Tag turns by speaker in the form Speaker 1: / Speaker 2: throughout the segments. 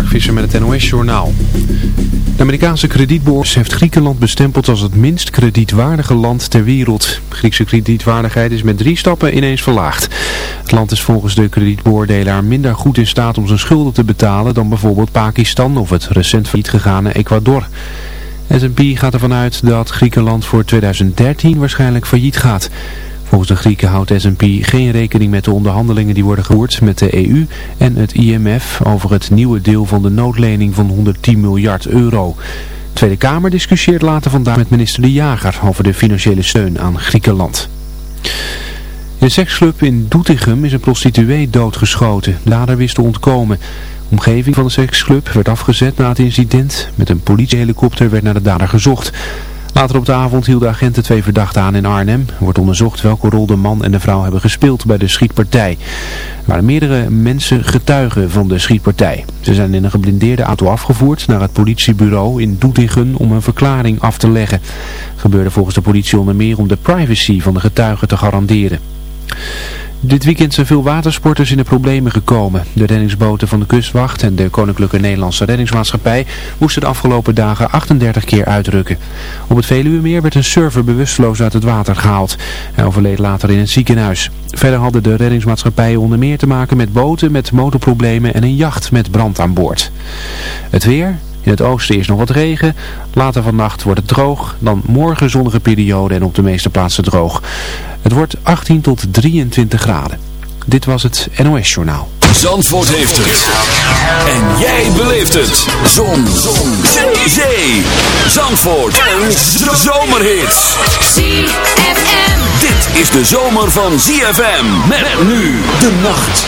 Speaker 1: Mark met het NOS-journaal. De Amerikaanse kredietbeurs heeft Griekenland bestempeld als het minst kredietwaardige land ter wereld. Griekse kredietwaardigheid is met drie stappen ineens verlaagd. Het land is volgens de kredietbeoordelaar minder goed in staat om zijn schulden te betalen dan bijvoorbeeld Pakistan of het recent failliet gegane Ecuador. S&P gaat ervan uit dat Griekenland voor 2013 waarschijnlijk failliet gaat. Volgens de Grieken houdt S&P geen rekening met de onderhandelingen die worden gevoerd met de EU en het IMF over het nieuwe deel van de noodlening van 110 miljard euro. De Tweede Kamer discussieert later vandaag met minister De Jager over de financiële steun aan Griekenland. In een seksclub in Doetinchem is een prostituee doodgeschoten. De dader wist te ontkomen. De omgeving van de seksclub werd afgezet na het incident. Met een politiehelikopter werd naar de dader gezocht. Later op de avond hielden agenten twee verdachten aan in Arnhem. Er wordt onderzocht welke rol de man en de vrouw hebben gespeeld bij de schietpartij. Er waren meerdere mensen getuigen van de schietpartij. Ze zijn in een geblindeerde auto afgevoerd naar het politiebureau in Doetinchem om een verklaring af te leggen. Gebeurde volgens de politie onder meer om de privacy van de getuigen te garanderen. Dit weekend zijn veel watersporters in de problemen gekomen. De reddingsboten van de kustwacht en de Koninklijke Nederlandse Reddingsmaatschappij moesten de afgelopen dagen 38 keer uitrukken. Op het Veluwemeer werd een surfer bewusteloos uit het water gehaald. Hij overleed later in het ziekenhuis. Verder hadden de reddingsmaatschappijen onder meer te maken met boten met motorproblemen en een jacht met brand aan boord. Het weer, in het oosten is nog wat regen. Later vannacht wordt het droog. Dan morgen zonnige periode en op de meeste plaatsen droog. Het wordt 18 tot 23 graden. Dit was het NOS Journaal.
Speaker 2: Zandvoort heeft het. En jij beleeft het. Zon. Zon. Zee. Zee. Zandvoort. Een zomerhit.
Speaker 3: ZFM.
Speaker 2: Dit is de zomer van ZFM. Met nu de nacht.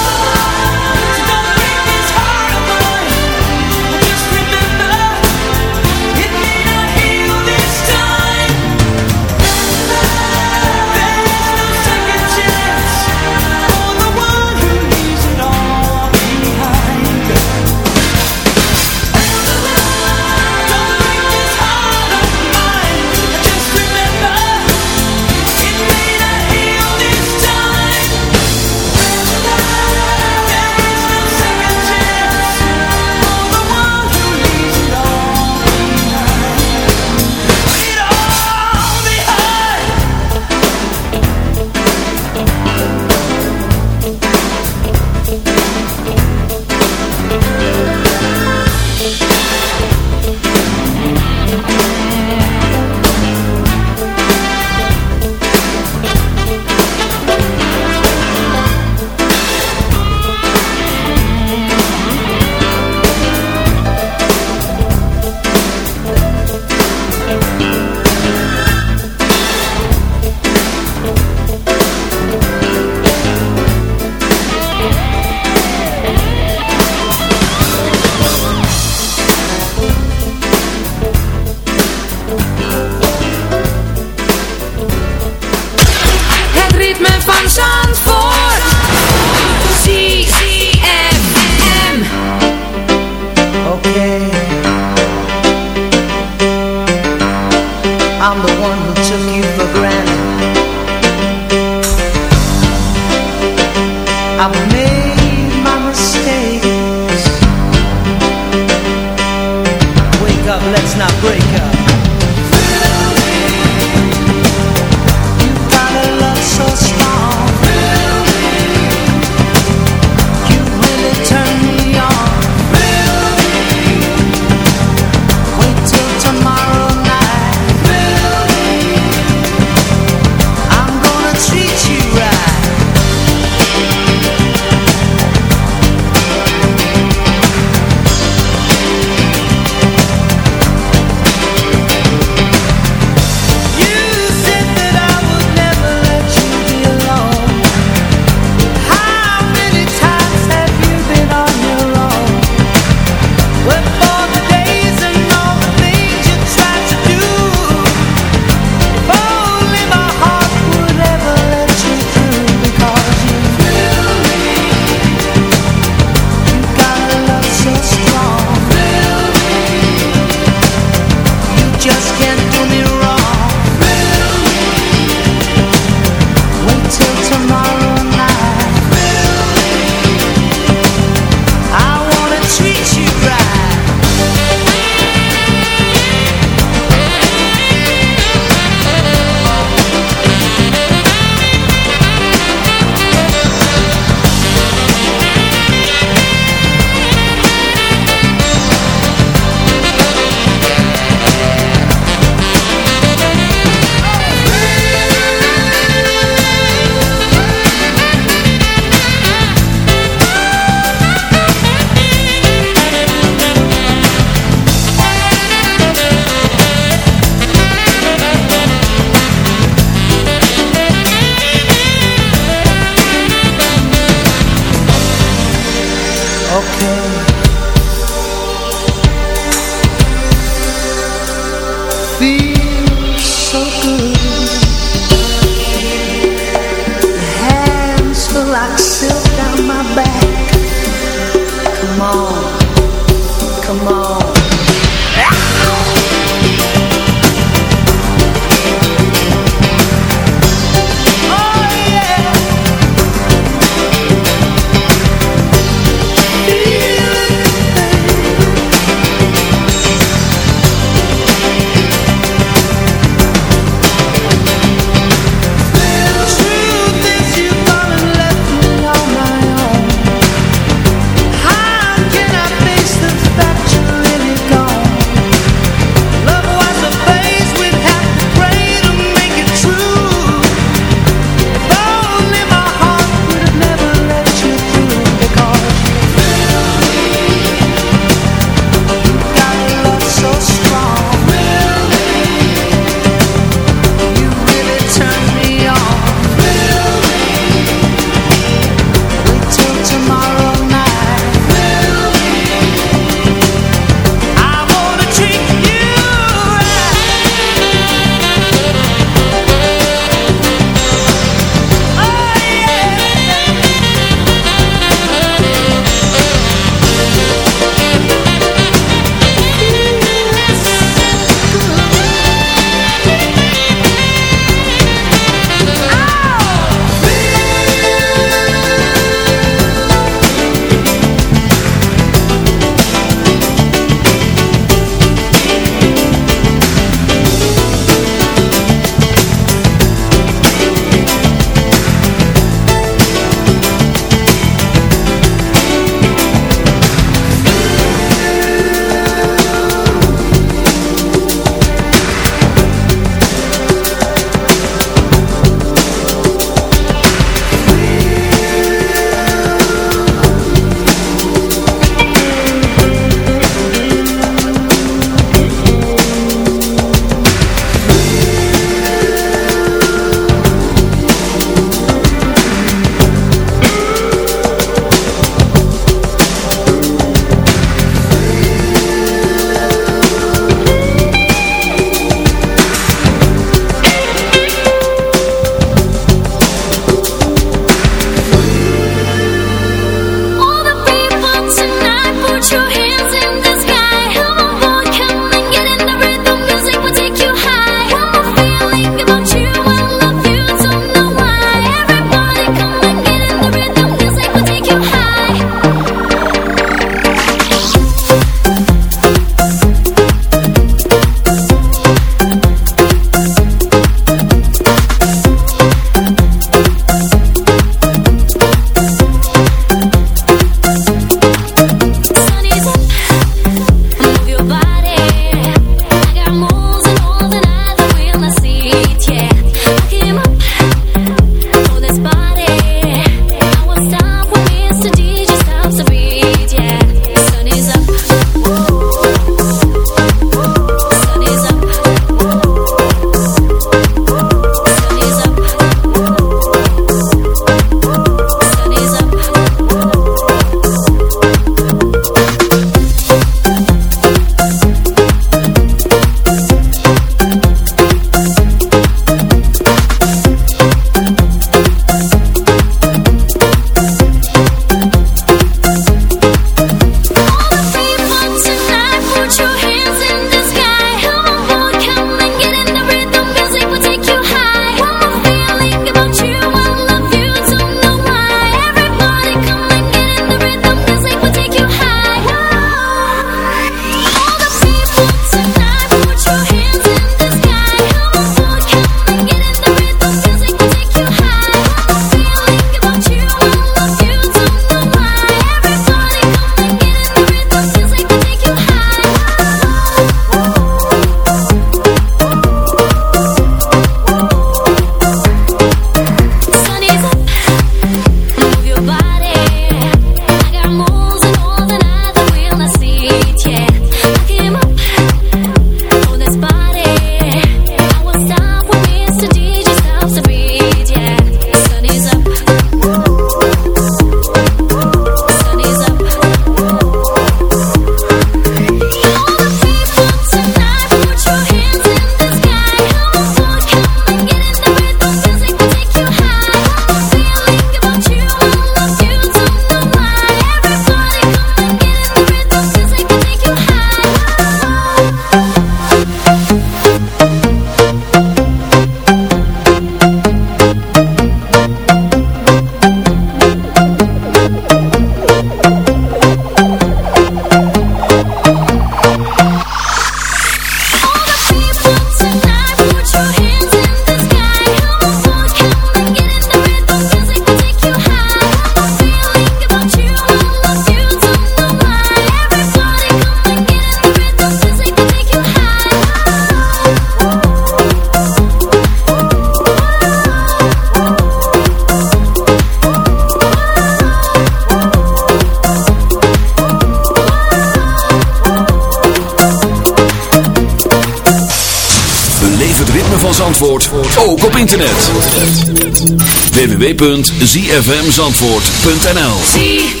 Speaker 4: www.zfmzandvoort.nl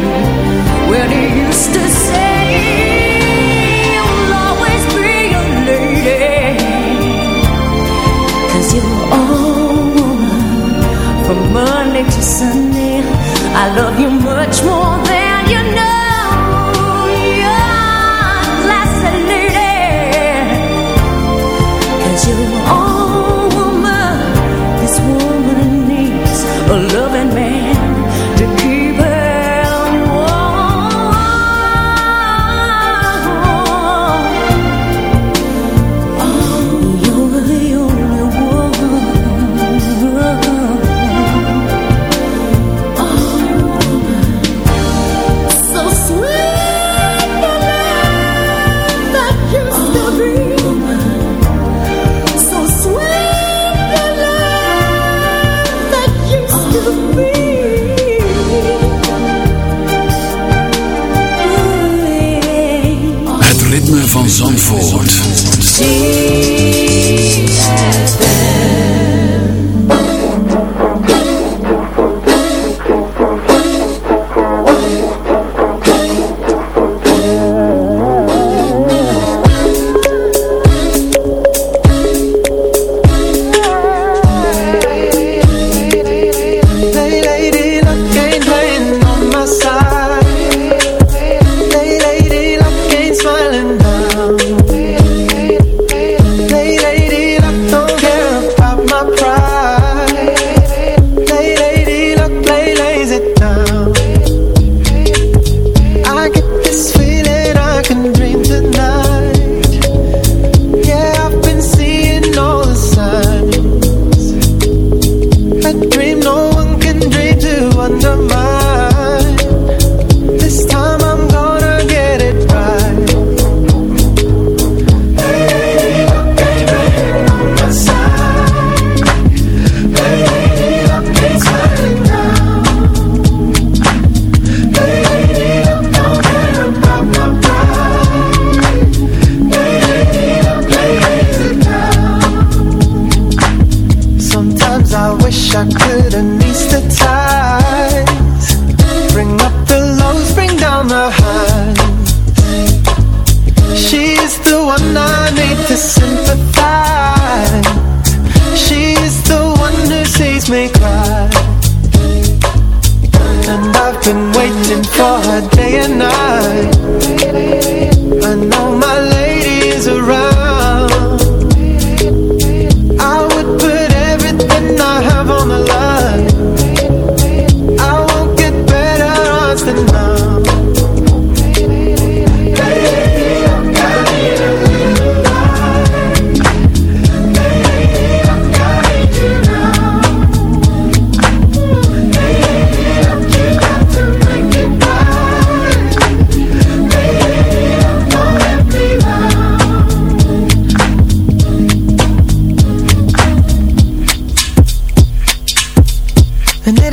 Speaker 4: love you much more than you know. You're you're all woman This woman needs a loving man. van
Speaker 5: Zandvoort.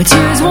Speaker 5: with
Speaker 4: tears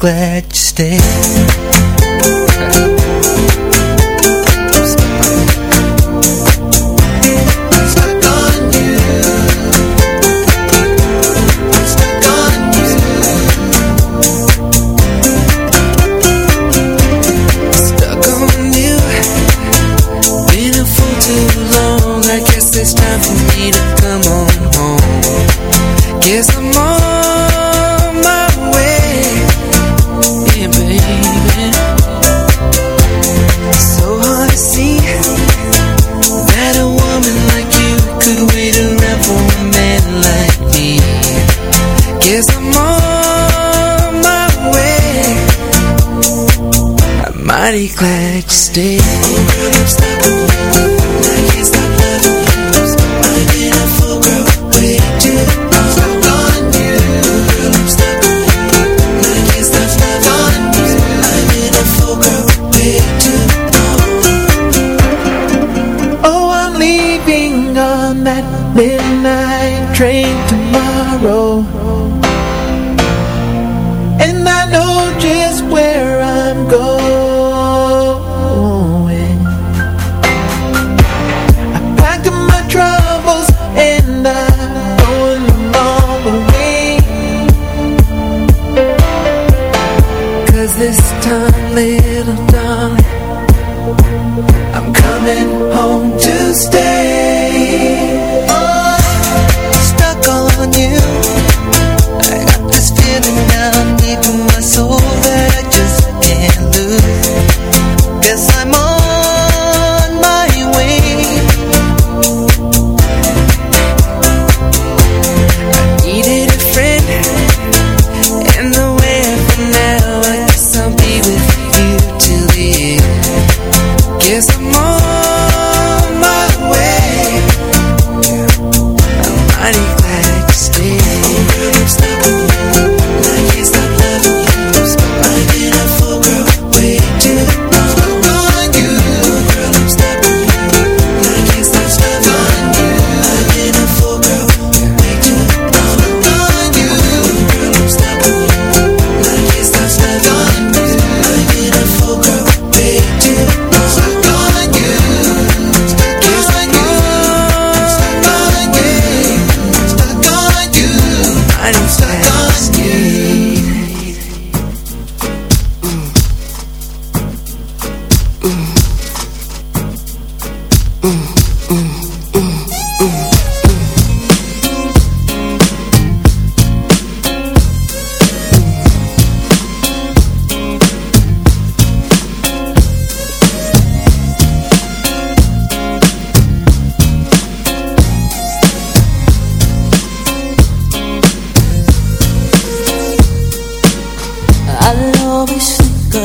Speaker 4: glad you stayed live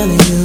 Speaker 4: telling you.